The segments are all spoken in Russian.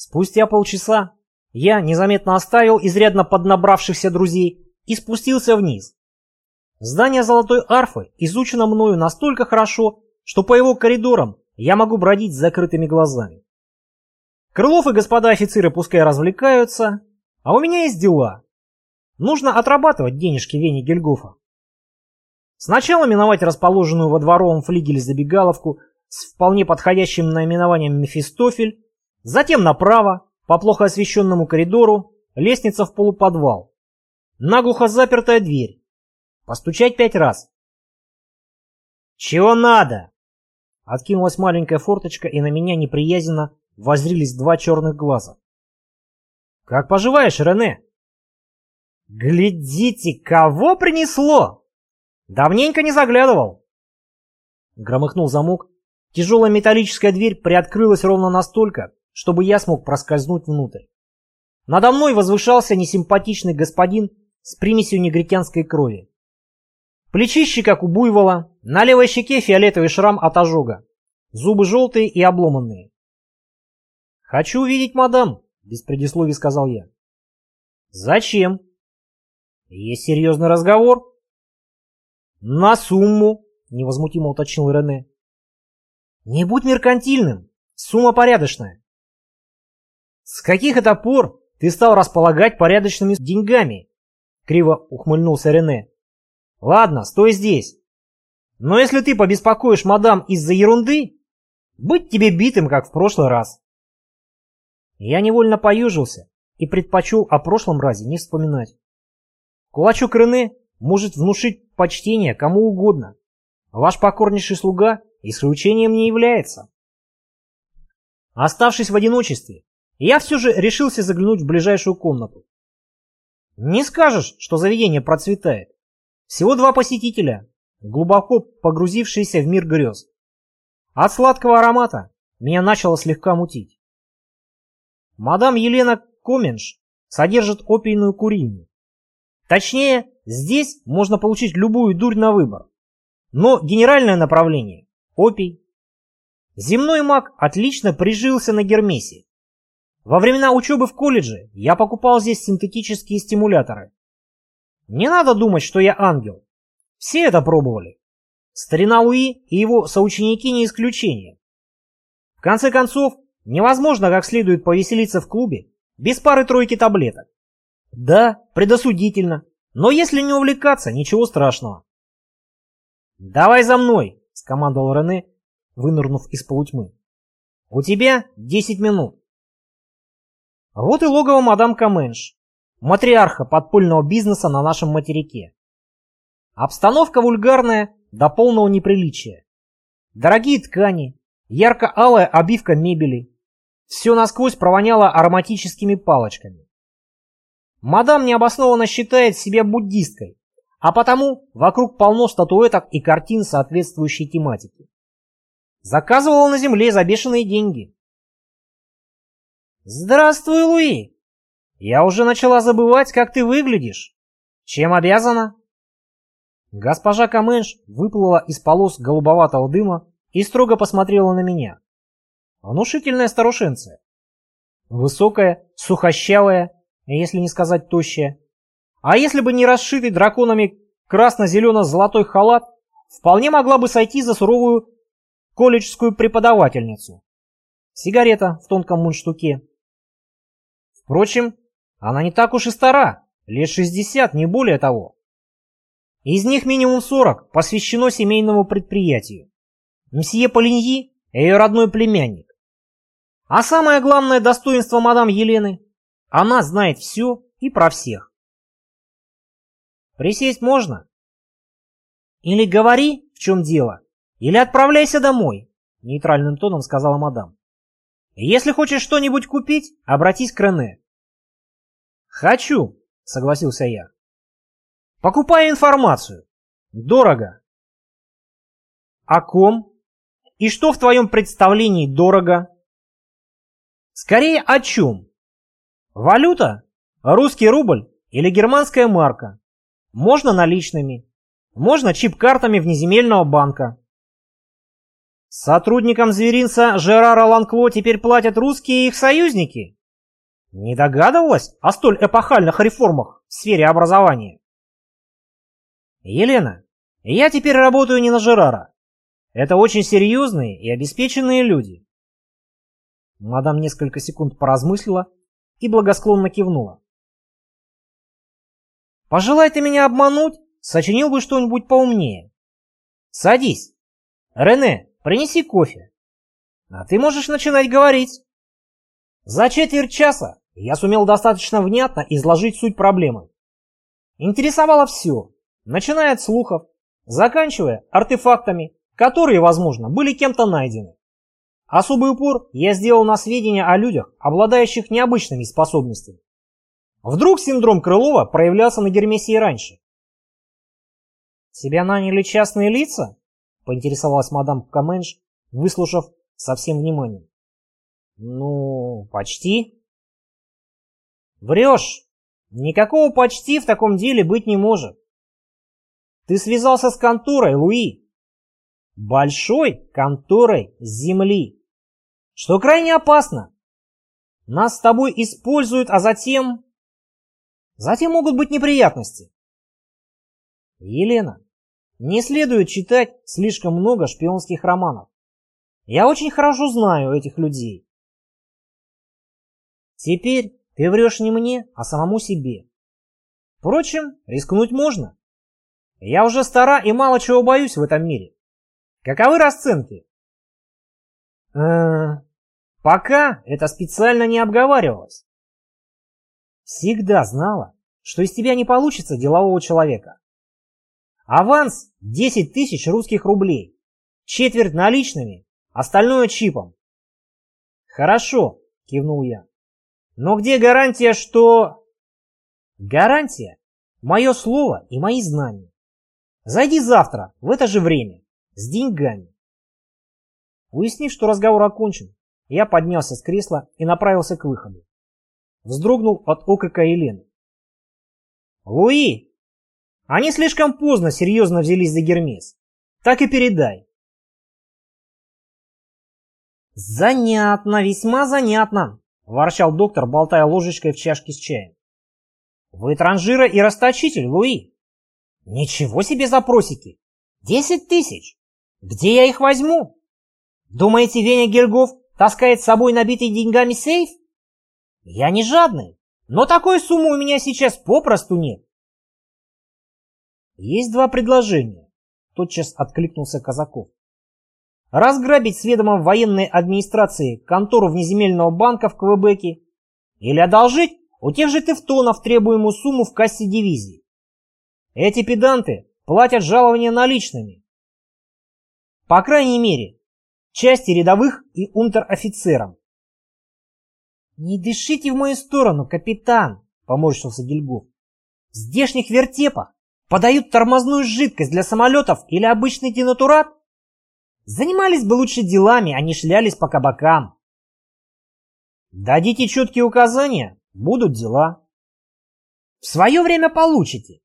Спустя полчаса я незаметно оставил изрядно поднабравшихся друзей и спустился вниз. Здание Золотой Арфы изучено мною настолько хорошо, что по его коридорам я могу бродить с закрытыми глазами. Крылов и господа офицеры пускай развлекаются, а у меня есть дела. Нужно отрабатывать денежки Вени Гельгофа. Сначала миновать расположенную во дворовом флигеле забегаловку с вполне подходящим наименованием Мефистофель, затем направо, по плохо освещенному коридору, лестница в полуподвал. Наглухо запертая дверь. Постучать пять раз. «Чего надо?» Откинулась маленькая форточка, и на меня неприязненно возрились два черных глаза. «Как поживаешь, Рене?» «Глядите, кого принесло!» Давненько не заглядывал. Громыхнул замок. Тяжелая металлическая дверь приоткрылась ровно настолько, чтобы я смог проскользнуть внутрь. Надо мной возвышался несимпатичный господин с примесью негритянской крови. Плечище, как у буйвола, на левой щеке фиолетовый шрам от ожога, зубы желтые и обломанные. «Хочу увидеть мадам», — без предисловий сказал я. «Зачем?» «Есть серьезный разговор». «На сумму», — невозмутимо уточнил Рене. «Не будь меркантильным, сумма порядочная». «С каких это пор ты стал располагать порядочными деньгами?» — криво ухмыльнулся Рене. «Ладно, стой здесь. Но если ты побеспокоишь мадам из-за ерунды, быть тебе битым, как в прошлый раз». Я невольно поюжился и предпочел о прошлом разе не вспоминать. Кулачок Рене может внушить почтение кому угодно. Ваш покорнейший слуга исключением не является. Оставшись в одиночестве, я все же решился заглянуть в ближайшую комнату. Не скажешь, что заведение процветает. Всего два посетителя, глубоко погрузившиеся в мир грез. От сладкого аромата меня начало слегка мутить. Мадам Елена Коменш содержит опийную курильню. Точнее, здесь можно получить любую дурь на выбор. Но генеральное направление – опий. Земной маг отлично прижился на Гермесе. Во времена учебы в колледже я покупал здесь синтетические стимуляторы. Не надо думать, что я ангел. Все это пробовали. Старина Луи и его соученики не исключение. В конце концов, невозможно как следует повеселиться в клубе без пары-тройки таблеток. Да, предосудительно. Но если не увлекаться, ничего страшного. «Давай за мной!» — скомандовал Рене, вынырнув из полутьмы. «У тебя десять минут». Вот и логово мадам Каменш, матриарха подпольного бизнеса на нашем материке. Обстановка вульгарная до полного неприличия. Дорогие ткани, ярко-алая обивка мебели. Все насквозь провоняло ароматическими палочками. Мадам необоснованно считает себя буддисткой, а потому вокруг полно статуэток и картин соответствующей тематики. Заказывала на земле за бешеные деньги. «Здравствуй, Луи! Я уже начала забывать, как ты выглядишь. Чем обязана?» Госпожа Каменш выплыла из полос голубоватого дыма и строго посмотрела на меня. Внушительная старушенция. Высокая, сухощавая, если не сказать тощая. А если бы не расшитый драконами красно-зелено-золотой халат, вполне могла бы сойти за суровую колледжскую преподавательницу. Сигарета в тонком мундштуке. Впрочем, она не так уж и стара, лет 60, не более того. Из них минимум 40 посвящено семейному предприятию. Мсье Полиньи – ее родной племянник. А самое главное достоинство мадам Елены она знает все и про всех. Присесть можно? Или говори, в чем дело, или отправляйся домой, нейтральным тоном сказала мадам. Если хочешь что-нибудь купить, обратись к Рене. Хочу, согласился я. Покупай информацию. Дорого. О ком? И что в твоем представлении дорого? Скорее о чем? Валюта? Русский рубль или германская марка? Можно наличными. Можно чип-картами внеземельного банка. Сотрудникам зверинца Жерара Ланкло теперь платят русские и их союзники? Не догадывалась о столь эпохальных реформах в сфере образования? Елена, я теперь работаю не на Жерара. Это очень серьезные и обеспеченные люди. Мадам несколько секунд поразмыслила и благосклонно кивнула. «Пожелай ты меня обмануть, сочинил бы что-нибудь поумнее. Садись. Рене, принеси кофе. А ты можешь начинать говорить». За четверть часа я сумел достаточно внятно изложить суть проблемы. Интересовало все, начиная от слухов, заканчивая артефактами, которые, возможно, были кем-то найдены. Особый упор я сделал на сведения о людях, обладающих необычными способностями. Вдруг синдром Крылова проявлялся на Гермесе и раньше. «Тебя наняли частные лица?» — поинтересовалась мадам Каменш, выслушав со всем вниманием. «Ну, почти». «Врешь! Никакого почти в таком деле быть не может. Ты связался с конторой, Луи. Большой конторой Земли что крайне опасно. Нас с тобой используют, а затем... Затем могут быть неприятности. Елена, не следует читать слишком много шпионских романов. Я очень хорошо знаю этих людей. Теперь ты врешь не мне, а самому себе. Впрочем, рискнуть можно. Я уже стара и мало чего боюсь в этом мире. Каковы расценки? Э -э Пока это специально не обговаривалось. Всегда знала, что из тебя не получится делового человека. Аванс 10 тысяч русских рублей, четверть наличными, остальное чипом. Хорошо, кивнул я. Но где гарантия, что... Гарантия – мое слово и мои знания. Зайди завтра, в это же время, с деньгами. Уяснив, что разговор окончен, я поднялся с кресла и направился к выходу. Вздрогнул от окрика Елены. «Луи! Они слишком поздно серьезно взялись за Гермес. Так и передай». «Занятно, весьма занятно», — ворчал доктор, болтая ложечкой в чашке с чаем. «Вы транжира и расточитель, Луи. Ничего себе запросики! Десять тысяч! Где я их возьму? Думаете, Веня Гергов Таскает с собой набитый деньгами сейф? Я не жадный, но такой суммы у меня сейчас попросту нет. Есть два предложения, тотчас откликнулся Казаков. Разграбить с ведомом военной администрации контору внеземельного банка в Квебеке или одолжить у тех же тевтонов требуемую сумму в кассе дивизии. Эти педанты платят жалования наличными. По крайней мере, части рядовых и унтер-офицерам. «Не дышите в мою сторону, капитан!» — поморщился Гильгоф. «В здешних вертепах подают тормозную жидкость для самолетов или обычный денатурат? Занимались бы лучше делами, а не шлялись по кабакам. Дадите четкие указания, будут дела. В свое время получите.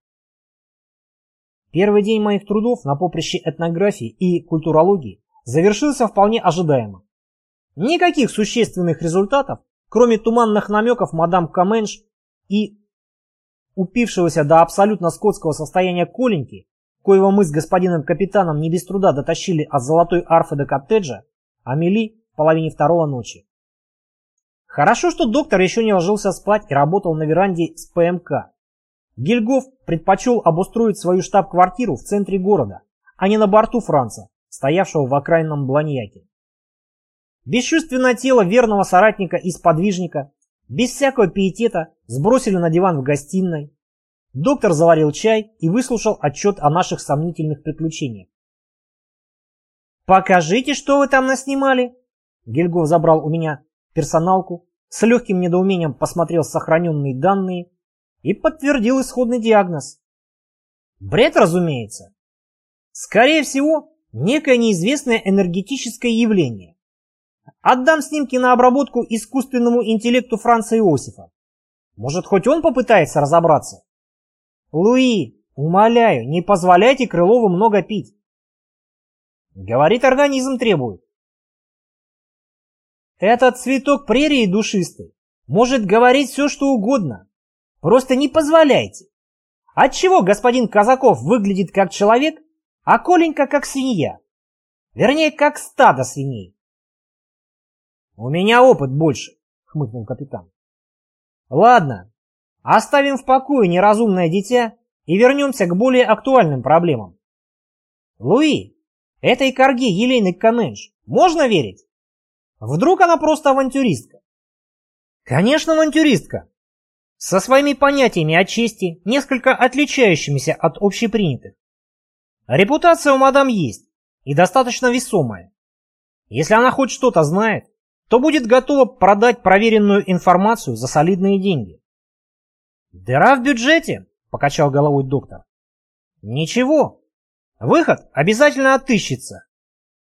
Первый день моих трудов на поприще этнографии и культурологии завершился вполне ожидаемо. Никаких существенных результатов, кроме туманных намеков мадам Каменш и упившегося до абсолютно скотского состояния Коленьки, коего мы с господином капитаном не без труда дотащили от золотой арфы до коттеджа, Амели в половине второго ночи. Хорошо, что доктор еще не ложился спать и работал на веранде с ПМК. Гильгоф предпочел обустроить свою штаб-квартиру в центре города, а не на борту Франца, стоявшего в окраинном бланьяке. Бесчувственное тело верного соратника и сподвижника, без всякого пиетета, сбросили на диван в гостиной. Доктор заварил чай и выслушал отчет о наших сомнительных приключениях. «Покажите, что вы там наснимали!» Гельгов забрал у меня персоналку, с легким недоумением посмотрел сохраненные данные и подтвердил исходный диагноз. Бред, разумеется. Скорее всего, некое неизвестное энергетическое явление. Отдам снимки на обработку искусственному интеллекту Франца Иосифа. Может, хоть он попытается разобраться? Луи, умоляю, не позволяйте Крылову много пить. Говорит, организм требует. Этот цветок прерии душистый может говорить все, что угодно. Просто не позволяйте. Отчего господин Казаков выглядит как человек, а Коленька как свинья? Вернее, как стадо свиней. У меня опыт больше, хмыкнул капитан. Ладно, оставим в покое неразумное дитя и вернемся к более актуальным проблемам. Луи, этой корге Елены Каненш можно верить? Вдруг она просто авантюристка? Конечно, авантюристка. Со своими понятиями о чести, несколько отличающимися от общепринятых. Репутация у мадам есть, и достаточно весомая. Если она хоть что-то знает, то будет готова продать проверенную информацию за солидные деньги. «Дыра в бюджете», — покачал головой доктор. «Ничего. Выход обязательно отыщется.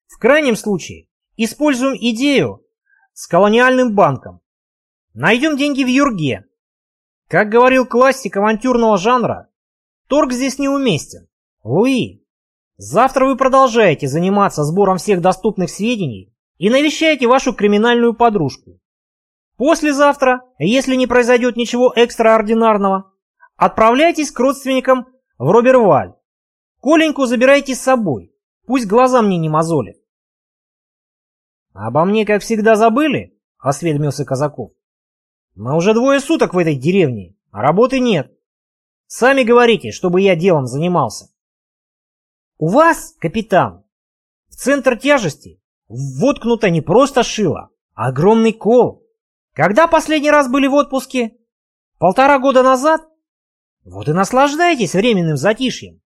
В крайнем случае используем идею с колониальным банком. Найдем деньги в Юрге. Как говорил классик авантюрного жанра, торг здесь неуместен. Луи, завтра вы продолжаете заниматься сбором всех доступных сведений и навещаете вашу криминальную подружку. Послезавтра, если не произойдет ничего экстраординарного, отправляйтесь к родственникам в Роберваль. Коленьку забирайте с собой, пусть глаза мне не мозолит. «Обо мне, как всегда, забыли?» — осведомился Казаков. «Мы уже двое суток в этой деревне, а работы нет. Сами говорите, чтобы я делом занимался». «У вас, капитан, в центр тяжести воткнуто не просто шило, а огромный кол. Когда последний раз были в отпуске? Полтора года назад? Вот и наслаждайтесь временным затишьем.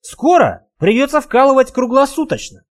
Скоро придется вкалывать круглосуточно.